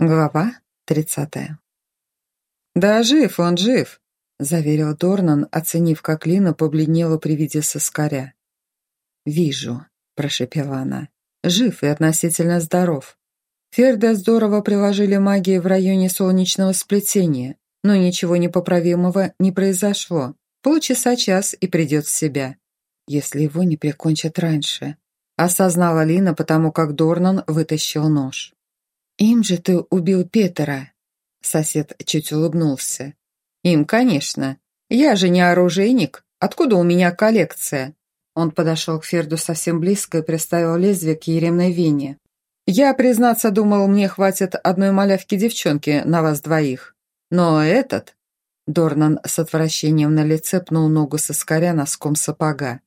Глава тридцатая. «Да жив он, жив», – заверил Дорнан, оценив, как Лина побледнела при виде соскаря. «Вижу», – прошепела она. «Жив и относительно здоров. Ферда здорово приложили магии в районе солнечного сплетения, но ничего непоправимого не произошло. Полчаса-час и придет в себя. Если его не прикончат раньше», – осознала Лина, потому как Дорнан вытащил нож. «Им же ты убил Петера!» Сосед чуть улыбнулся. «Им, конечно. Я же не оружейник. Откуда у меня коллекция?» Он подошел к Ферду совсем близко и приставил лезвие к еремной вене. «Я, признаться, думал, мне хватит одной малявки девчонки на вас двоих. Но этот...» Дорнан с отвращением на лице пнул ногу соскаря носком сапога.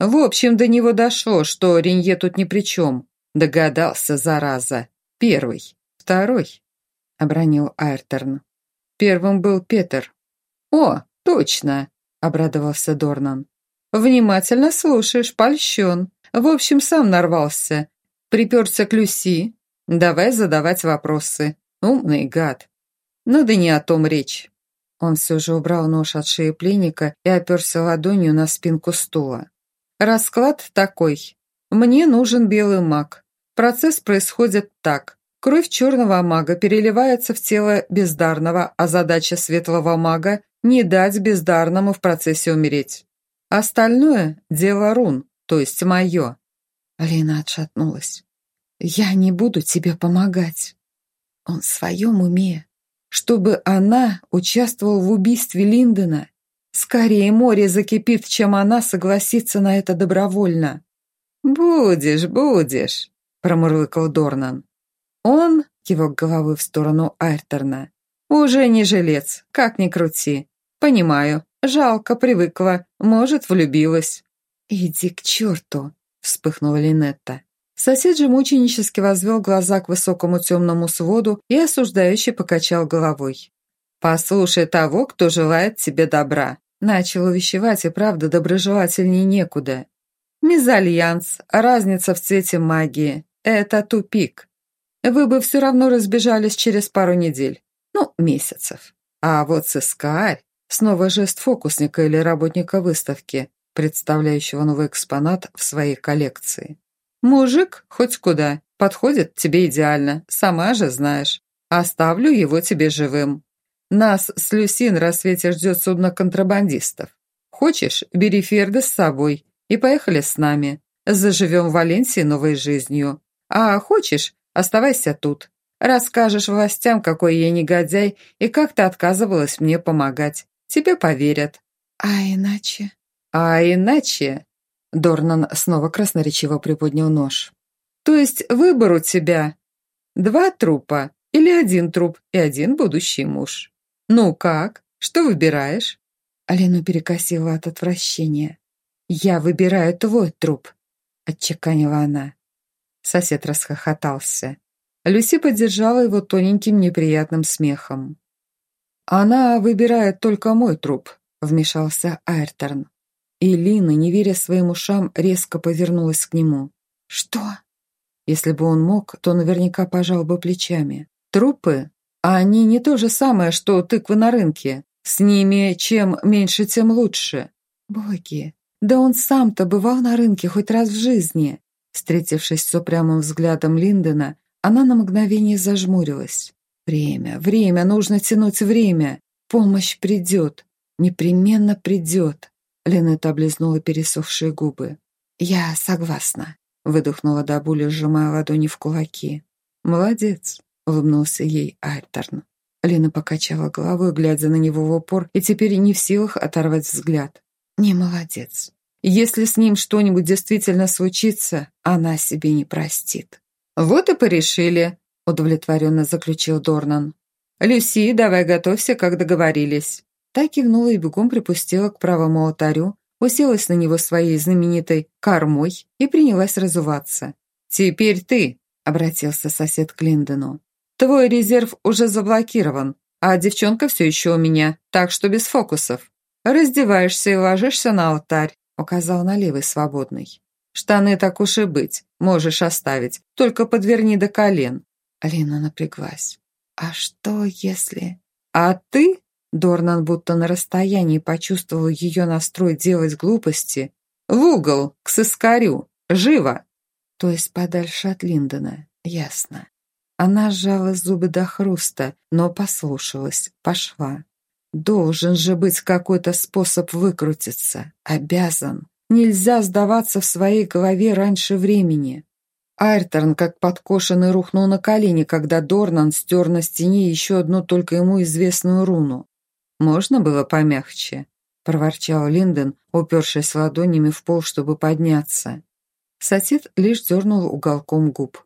«В общем, до него дошло, что Ренье тут ни при чем. Догадался, зараза. «Первый. Второй», — обронил Айртерн. «Первым был Петер». «О, точно», — обрадовался Дорнан. «Внимательно слушаешь, польщен. В общем, сам нарвался. Приперся к Люси. Давай задавать вопросы. Умный гад. Ну да не о том речь». Он все же убрал нож от шеи пленника и оперся ладонью на спинку стула. «Расклад такой. Мне нужен белый маг. Процесс происходит так. Кровь черного мага переливается в тело бездарного, а задача светлого мага – не дать бездарному в процессе умереть. Остальное – дело рун, то есть мое. Алина отшатнулась. «Я не буду тебе помогать». Он в своем уме. Чтобы она участвовала в убийстве Линдона. Скорее море закипит, чем она согласится на это добровольно. «Будешь, будешь», промурлыкал Дорнан. «Он?» — кивок головы в сторону Айрторна. «Уже не жилец, как ни крути. Понимаю, жалко, привыкла, может, влюбилась». «Иди к черту!» — вспыхнула Линетта. Сосед же мученически возвел глаза к высокому темному своду и осуждающе покачал головой. «Послушай того, кто желает тебе добра». Начал увещевать, и правда доброжелательней некуда. Мезальянс, разница в цвете магии. Это тупик. Вы бы все равно разбежались через пару недель. Ну, месяцев. А вот сыскарь, снова жест фокусника или работника выставки, представляющего новый экспонат в своей коллекции. Мужик, хоть куда, подходит тебе идеально, сама же знаешь. Оставлю его тебе живым. Нас с Люси на рассвете ждет судно контрабандистов. Хочешь, бери Ферда с собой и поехали с нами. Заживем в Валенсии новой жизнью. А хочешь, оставайся тут. Расскажешь властям, какой я негодяй, и как ты отказывалась мне помогать. Тебе поверят». «А иначе?» «А иначе?» Дорнан снова красноречиво приподнял нож. «То есть выбор у тебя два трупа или один труп и один будущий муж? Ну как? Что выбираешь?» Алену перекосила от отвращения. «Я выбираю твой труп», — отчеканила она. Сосед расхохотался. Люси поддержала его тоненьким неприятным смехом. «Она выбирает только мой труп», — вмешался Айрторн. И Лина, не веря своим ушам, резко повернулась к нему. «Что?» Если бы он мог, то наверняка пожал бы плечами. «Трупы? А они не то же самое, что тыквы на рынке. С ними чем меньше, тем лучше». «Боги, да он сам-то бывал на рынке хоть раз в жизни. Встретившись с упрямым взглядом Линдена, она на мгновение зажмурилась. «Время, время, нужно тянуть время. Помощь придет, непременно придет». Линетта облизнула пересохшие губы. «Я согласна», — выдохнула Дабуля, сжимая ладони в кулаки. «Молодец», — улыбнулся ей Айрторн. Лена покачала головой, глядя на него в упор, и теперь не в силах оторвать взгляд. «Не молодец. Если с ним что-нибудь действительно случится, она себе не простит. «Вот и порешили», — удовлетворенно заключил Дорнан. «Люси, давай готовься, как договорились». Та кивнула и бегом припустила к правому алтарю, уселась на него своей знаменитой кормой и принялась разуваться. «Теперь ты», — обратился сосед к Линдону. «Твой резерв уже заблокирован, а девчонка все еще у меня, так что без фокусов. Раздеваешься и ложишься на алтарь, Указал на левый свободный. «Штаны так уж и быть, можешь оставить, только подверни до колен». Алина напряглась. «А что, если...» «А ты?» Дорнан будто на расстоянии почувствовал ее настрой делать глупости. «В угол, к сыскарю! Живо!» То есть подальше от Линдона, ясно. Она сжала зубы до хруста, но послушалась, пошла. Должен же быть какой-то способ выкрутиться. Обязан. Нельзя сдаваться в своей голове раньше времени. Айрторн, как подкошенный, рухнул на колени, когда Дорнан стер на стене еще одну только ему известную руну. «Можно было помягче?» – проворчал Линден, упершись ладонями в пол, чтобы подняться. Сосед лишь дернул уголком губ.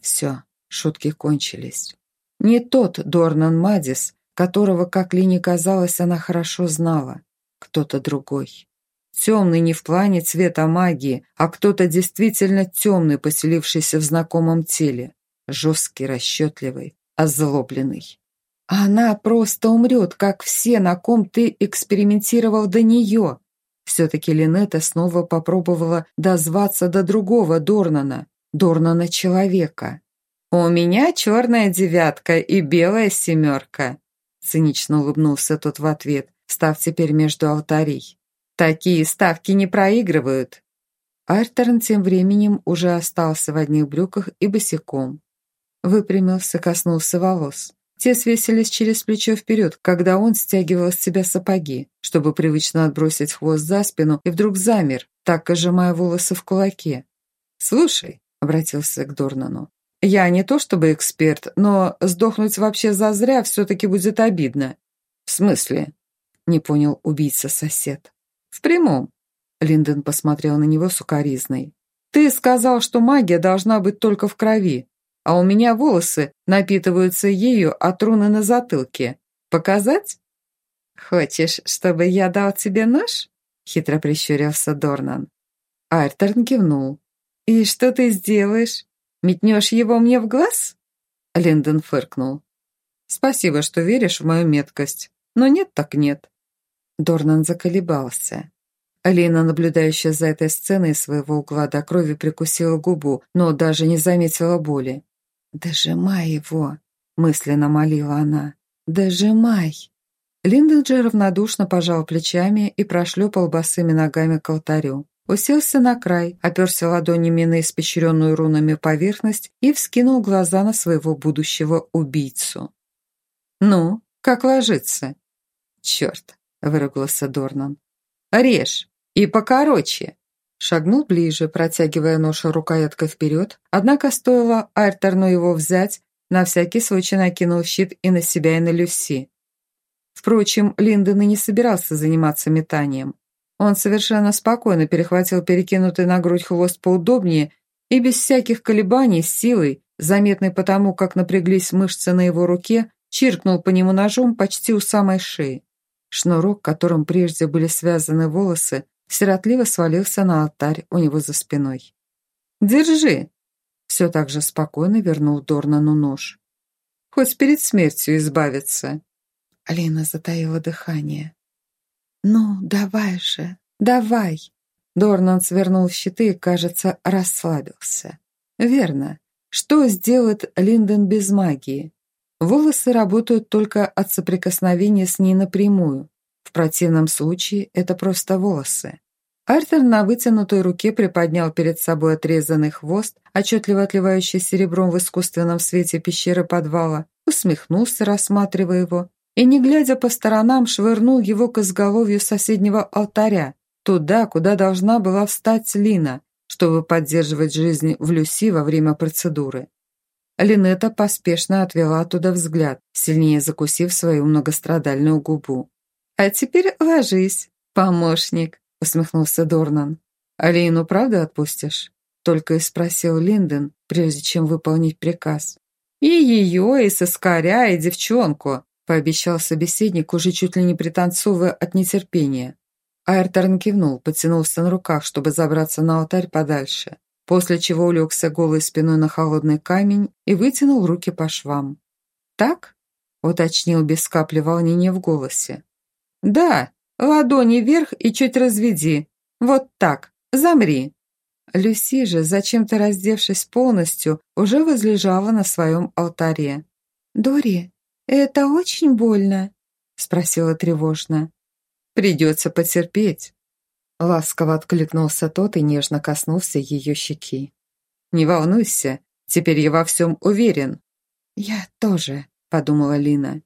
Все, шутки кончились. Не тот Дорнан Мадис, которого, как Лине казалось, она хорошо знала. Кто-то другой. Темный не в плане цвета магии, а кто-то действительно темный, поселившийся в знакомом теле. Жесткий, расчетливый, озлобленный. Она просто умрет, как все, на ком ты экспериментировал до нее. Все-таки Линетта снова попробовала дозваться до другого Дорнана, Дорнана-человека. «У меня черная девятка и белая семерка», цинично улыбнулся тот в ответ, став теперь между алтарей. «Такие ставки не проигрывают». Альтерн тем временем уже остался в одних брюках и босиком. Выпрямился, коснулся волос. Те свесились через плечо вперед, когда он стягивал с себя сапоги, чтобы привычно отбросить хвост за спину, и вдруг замер, так сжимая волосы в кулаке. «Слушай», — обратился к Дорнану, — «я не то чтобы эксперт, но сдохнуть вообще зазря все-таки будет обидно». «В смысле?» — не понял убийца-сосед. «В прямом». Линдон посмотрел на него сукоризной. «Ты сказал, что магия должна быть только в крови а у меня волосы напитываются ею от руны на затылке. Показать?» «Хочешь, чтобы я дал тебе нож?» — хитро прищурился Дорнан. Айрторн кивнул. «И что ты сделаешь? Метнешь его мне в глаз?» Линдон фыркнул. «Спасибо, что веришь в мою меткость, но нет так нет». Дорнан заколебался. Алина, наблюдающая за этой сценой из своего угла до крови, прикусила губу, но даже не заметила боли. «Дожимай его!» — мысленно молила она. «Дожимай!» Линденджи равнодушно пожал плечами и прошлепал босыми ногами к алтарю. Уселся на край, оперся ладонями на испещренную рунами поверхность и вскинул глаза на своего будущего убийцу. «Ну, как ложится?» «Черт!» — выругался Дорнан. «Режь! И покороче!» Шагнул ближе, протягивая нож рукояткой вперед, однако стоило Айрторну его взять, на всякий случай накинул щит и на себя, и на Люси. Впрочем, Линдон и не собирался заниматься метанием. Он совершенно спокойно перехватил перекинутый на грудь хвост поудобнее и без всяких колебаний с силой, заметной потому, как напряглись мышцы на его руке, чиркнул по нему ножом почти у самой шеи. Шнурок, которым прежде были связаны волосы, сиротливо свалился на алтарь у него за спиной. «Держи!» Все так же спокойно вернул Дорнану нож. «Хоть перед смертью избавиться!» Алина затаила дыхание. «Ну, давай же, давай!» Дорнан свернул щиты и, кажется, расслабился. «Верно. Что сделает Линден без магии? Волосы работают только от соприкосновения с ней напрямую. В противном случае это просто волосы. Артер на вытянутой руке приподнял перед собой отрезанный хвост, отчетливо отливающий серебром в искусственном свете пещеры подвала, усмехнулся, рассматривая его, и, не глядя по сторонам, швырнул его к изголовью соседнего алтаря, туда, куда должна была встать Лина, чтобы поддерживать жизнь в Люси во время процедуры. Линета поспешно отвела оттуда взгляд, сильнее закусив свою многострадальную губу. «А теперь ложись, помощник», — усмехнулся Дорнан. «Алину правда отпустишь?» — только и спросил Линден, прежде чем выполнить приказ. «И ее, и соскаря, и девчонку», — пообещал собеседник, уже чуть ли не пританцовывая от нетерпения. Айрторн кивнул, потянулся на руках, чтобы забраться на алтарь подальше, после чего улегся голой спиной на холодный камень и вытянул руки по швам. «Так?» — уточнил без капли волнения в голосе. «Да, ладони вверх и чуть разведи. Вот так, замри». Люси же, зачем-то раздевшись полностью, уже возлежала на своем алтаре. «Дори, это очень больно?» — спросила тревожно. «Придется потерпеть». Ласково откликнулся тот и нежно коснулся ее щеки. «Не волнуйся, теперь я во всем уверен». «Я тоже», — подумала Лина.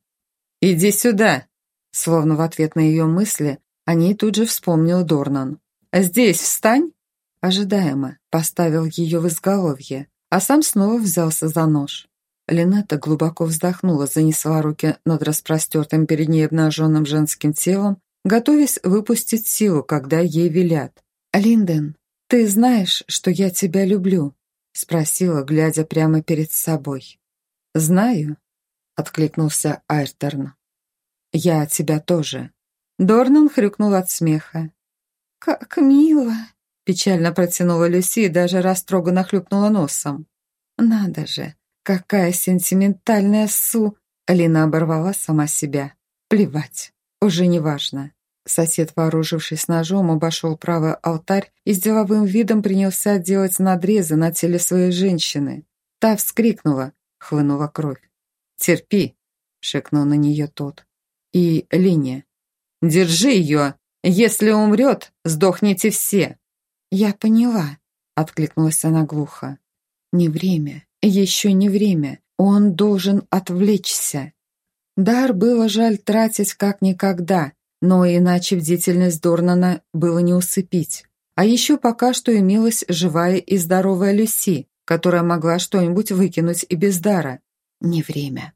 «Иди сюда!» Словно в ответ на ее мысли, о ней тут же вспомнил Дорнан. «Здесь встань!» Ожидаемо поставил ее в изголовье, а сам снова взялся за нож. Линетта глубоко вздохнула, занесла руки над распростертым перед ней обнаженным женским телом, готовясь выпустить силу, когда ей велят. «Линден, ты знаешь, что я тебя люблю?» спросила, глядя прямо перед собой. «Знаю», — откликнулся Айртерн. «Я тебя тоже». Дорнан хрюкнул от смеха. «Как мило!» — печально протянула Люси и даже растроганно хлюпнула носом. «Надо же, какая сентиментальная су!» Алина оборвала сама себя. «Плевать, уже не важно». Сосед, вооружившись ножом, обошел правый алтарь и с деловым видом принялся делать надрезы на теле своей женщины. Та вскрикнула, хлынула кровь. «Терпи!» — шикнул на нее тот. «И линия. Держи ее! Если умрет, сдохнете все!» «Я поняла», — откликнулась она глухо. «Не время, еще не время. Он должен отвлечься». Дар было жаль тратить как никогда, но иначе бдительность Дорнана было не усыпить. А еще пока что имелась живая и здоровая Люси, которая могла что-нибудь выкинуть и без дара. Не время.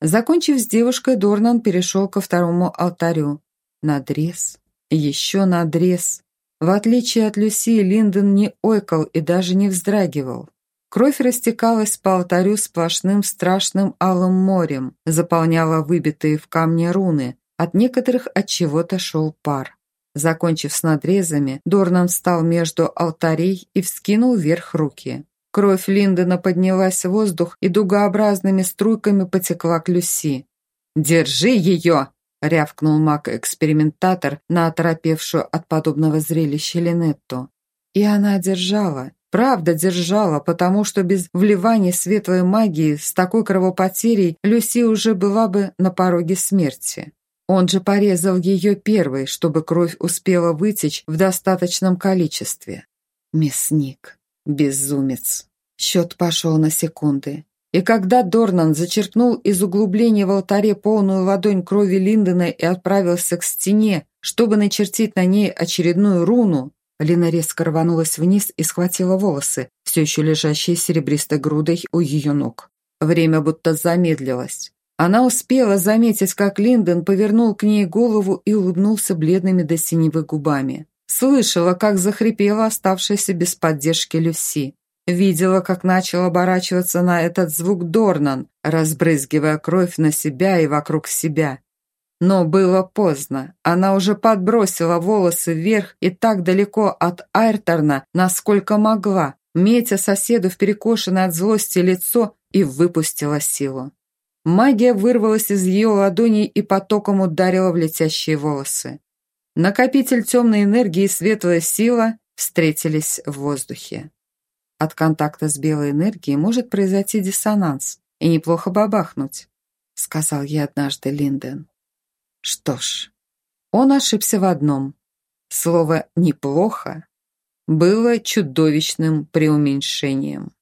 Закончив с девушкой, Дорнан перешел ко второму алтарю. Надрез. Еще надрез. В отличие от Люси, Линдон не ойкал и даже не вздрагивал. Кровь растекалась по алтарю сплошным страшным алым морем, заполняла выбитые в камне руны, от некоторых от чего-то шел пар. Закончив с надрезами, Дорнан встал между алтарей и вскинул вверх руки. Кровь Линдона поднялась в воздух и дугообразными струйками потекла к Люси. «Держи ее!» — рявкнул маг-экспериментатор на оторопевшую от подобного зрелища Линетту. И она держала, правда держала, потому что без вливания светлой магии с такой кровопотерей Люси уже была бы на пороге смерти. Он же порезал ее первой, чтобы кровь успела вытечь в достаточном количестве. Мясник. Безумец. Счет пошел на секунды. И когда Дорнан зачерпнул из углубления в алтаре полную ладонь крови Линдона и отправился к стене, чтобы начертить на ней очередную руну, Лина резко рванулась вниз и схватила волосы, все еще лежащие серебристой грудой у ее ног. Время будто замедлилось. Она успела заметить, как Линдон повернул к ней голову и улыбнулся бледными до синевы губами. Слышала, как захрипела оставшаяся без поддержки Люси. Видела, как начал оборачиваться на этот звук Дорнан, разбрызгивая кровь на себя и вокруг себя. Но было поздно. Она уже подбросила волосы вверх и так далеко от Айрторна, насколько могла, метя соседу в перекошенное от злости лицо и выпустила силу. Магия вырвалась из ее ладоней и потоком ударила в летящие волосы. Накопитель темной энергии и светлая сила встретились в воздухе. От контакта с белой энергией может произойти диссонанс и неплохо бабахнуть, сказал ей однажды Линден. Что ж, он ошибся в одном. Слово «неплохо» было чудовищным преуменьшением.